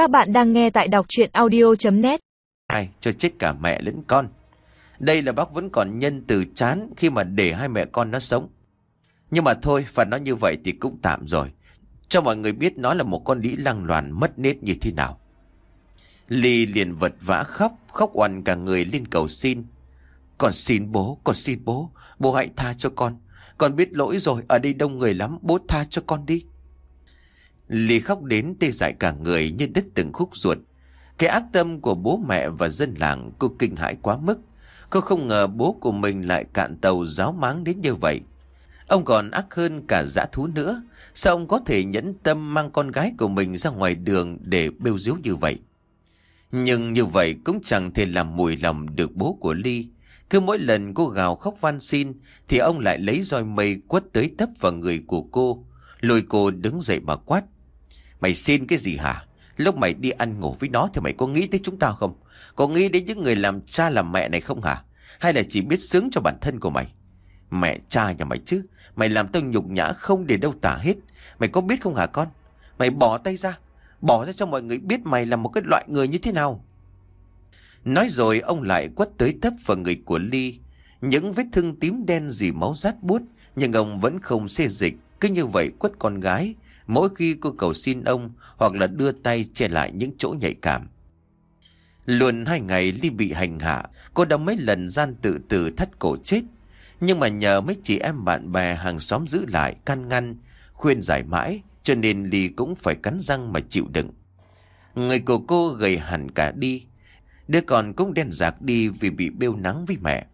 Các bạn đang nghe tại đọc chuyện audio.net Ai cho chết cả mẹ lẫn con. Đây là bác vẫn còn nhân từ chán khi mà để hai mẹ con nó sống. Nhưng mà thôi, phải nó như vậy thì cũng tạm rồi. Cho mọi người biết nó là một con đĩ lăng loàn mất nết như thế nào. Ly liền vật vã khóc, khóc oằn cả người lên cầu xin. Con xin bố, con xin bố, bố hãy tha cho con. Con biết lỗi rồi, ở đây đông người lắm, bố tha cho con đi. Ly khóc đến tê dại cả người như đứt từng khúc ruột. Cái ác tâm của bố mẹ và dân làng cô kinh hãi quá mức. Cô không ngờ bố của mình lại cạn tàu giáo máng đến như vậy. Ông còn ác hơn cả dã thú nữa. Sao ông có thể nhẫn tâm mang con gái của mình ra ngoài đường để bêu diếu như vậy? Nhưng như vậy cũng chẳng thể làm mùi lòng được bố của Ly. Cứ mỗi lần cô gào khóc van xin, thì ông lại lấy roi mây quất tới tấp vào người của cô. Lôi cô đứng dậy mà quát. Mày xin cái gì hả? Lúc mày đi ăn ngủ với nó thì mày có nghĩ tới chúng ta không? Có nghĩ đến những người làm cha làm mẹ này không hả? Hay là chỉ biết sướng cho bản thân của mày? Mẹ cha nhà mày chứ? Mày làm tao nhục nhã không để đâu tả hết. Mày có biết không hả con? Mày bỏ tay ra. Bỏ ra cho mọi người biết mày là một cái loại người như thế nào. Nói rồi ông lại quất tới tấp vào người của Ly. Những vết thương tím đen dì máu rát buốt. Nhưng ông vẫn không xê dịch. Cứ như vậy quất con gái mỗi khi cô cầu xin ông hoặc là đưa tay che lại những chỗ nhạy cảm. Luôn hai ngày Ly bị hành hạ, cô đã mấy lần gian tự tử thắt cổ chết. Nhưng mà nhờ mấy chị em bạn bè hàng xóm giữ lại, can ngăn, khuyên giải mãi, cho nên Ly cũng phải cắn răng mà chịu đựng. Người của cô gầy hẳn cả đi, đứa con cũng đen rạc đi vì bị bêu nắng với mẹ.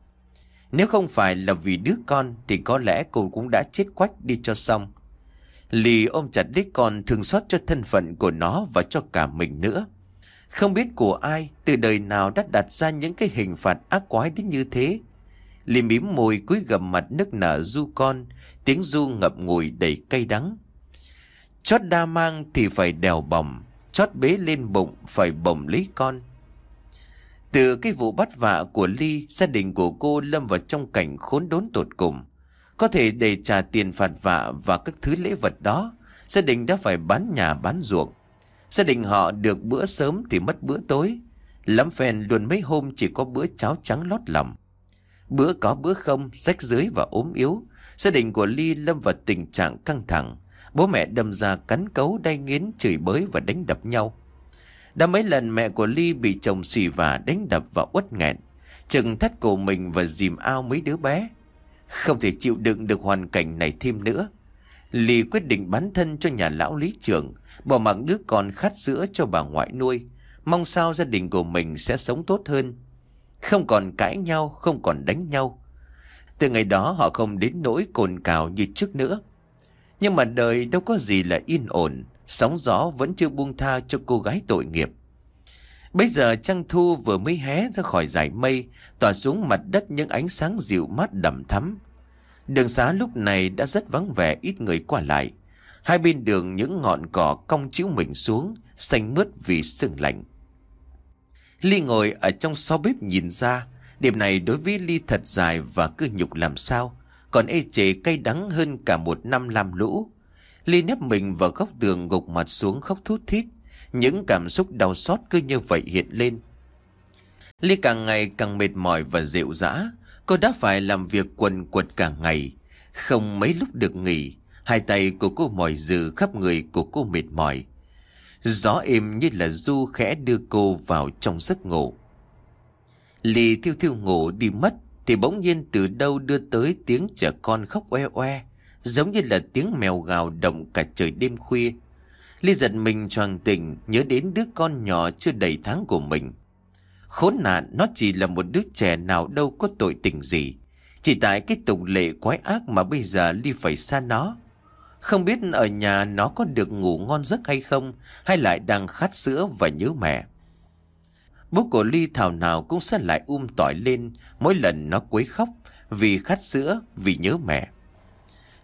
Nếu không phải là vì đứa con thì có lẽ cô cũng đã chết quách đi cho xong. Lì ôm chặt lấy con thương xót cho thân phận của nó và cho cả mình nữa. Không biết của ai, từ đời nào đã đặt ra những cái hình phạt ác quái đến như thế. Lì mím môi cúi gầm mặt nức nở du con, tiếng du ngập ngùi đầy cay đắng. Chót đa mang thì phải đèo bồng, chót bế lên bụng phải bồng lấy con. Từ cái vụ bắt vạ của Ly, gia đình của cô lâm vào trong cảnh khốn đốn tột cùng. Có thể để trả tiền phạt vạ và các thứ lễ vật đó, gia đình đã phải bán nhà bán ruộng. Gia đình họ được bữa sớm thì mất bữa tối. Lắm phèn luôn mấy hôm chỉ có bữa cháo trắng lót lòng. Bữa có bữa không, rách dưới và ốm yếu. Gia đình của Ly lâm vào tình trạng căng thẳng. Bố mẹ đâm ra cắn cấu đay nghiến chửi bới và đánh đập nhau. Đã mấy lần mẹ của Ly bị chồng xì và đánh đập và uất nghẹn. Chừng thắt cổ mình và dìm ao mấy đứa bé. Không thể chịu đựng được hoàn cảnh này thêm nữa. Lì quyết định bán thân cho nhà lão lý trưởng, bỏ mặc đứa con khát sữa cho bà ngoại nuôi, mong sao gia đình của mình sẽ sống tốt hơn. Không còn cãi nhau, không còn đánh nhau. Từ ngày đó họ không đến nỗi cồn cào như trước nữa. Nhưng mà đời đâu có gì là yên ổn, sóng gió vẫn chưa buông tha cho cô gái tội nghiệp. Bây giờ trăng thu vừa mới hé ra khỏi dải mây, tỏa xuống mặt đất những ánh sáng dịu mát đậm thắm. Đường xá lúc này đã rất vắng vẻ ít người qua lại. Hai bên đường những ngọn cỏ cong chiếu mình xuống, xanh mướt vì sương lạnh. Ly ngồi ở trong xó bếp nhìn ra, điểm này đối với Ly thật dài và cứ nhục làm sao, còn ê chề cay đắng hơn cả một năm làm lũ. Ly nếp mình vào góc tường gục mặt xuống khóc thút thít. Những cảm xúc đau xót cứ như vậy hiện lên. Ly càng ngày càng mệt mỏi và dịu dã. Cô đã phải làm việc quần quật cả ngày. Không mấy lúc được nghỉ. Hai tay của cô mỏi dừ khắp người của cô mệt mỏi. Gió êm như là du khẽ đưa cô vào trong giấc ngủ. Ly thiêu thiêu ngủ đi mất thì bỗng nhiên từ đâu đưa tới tiếng trẻ con khóc oe oe. Giống như là tiếng mèo gào động cả trời đêm khuya. Ly giật mình choàng tỉnh nhớ đến đứa con nhỏ chưa đầy tháng của mình. Khốn nạn nó chỉ là một đứa trẻ nào đâu có tội tình gì. Chỉ tại cái tục lệ quái ác mà bây giờ Ly phải xa nó. Không biết ở nhà nó có được ngủ ngon giấc hay không hay lại đang khát sữa và nhớ mẹ. Bố của Ly thảo nào cũng sẽ lại um tỏi lên mỗi lần nó quấy khóc vì khát sữa, vì nhớ mẹ.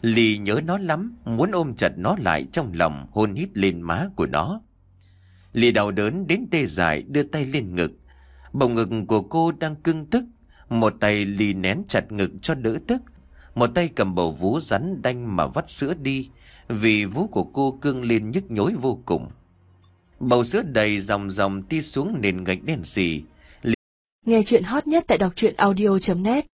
Lì nhớ nó lắm, muốn ôm chặt nó lại trong lòng hôn hít lên má của nó. Lì đau đớn đến tê dại đưa tay lên ngực. Bồng ngực của cô đang cưng tức, một tay lì nén chặt ngực cho đỡ tức, một tay cầm bầu vú rắn đanh mà vắt sữa đi, vì vú của cô cương lên nhức nhối vô cùng. Bầu sữa đầy dòng dòng ti xuống nền gạch đen xì. Lì Nghe chuyện hot nhất tại đọc truyện audio.net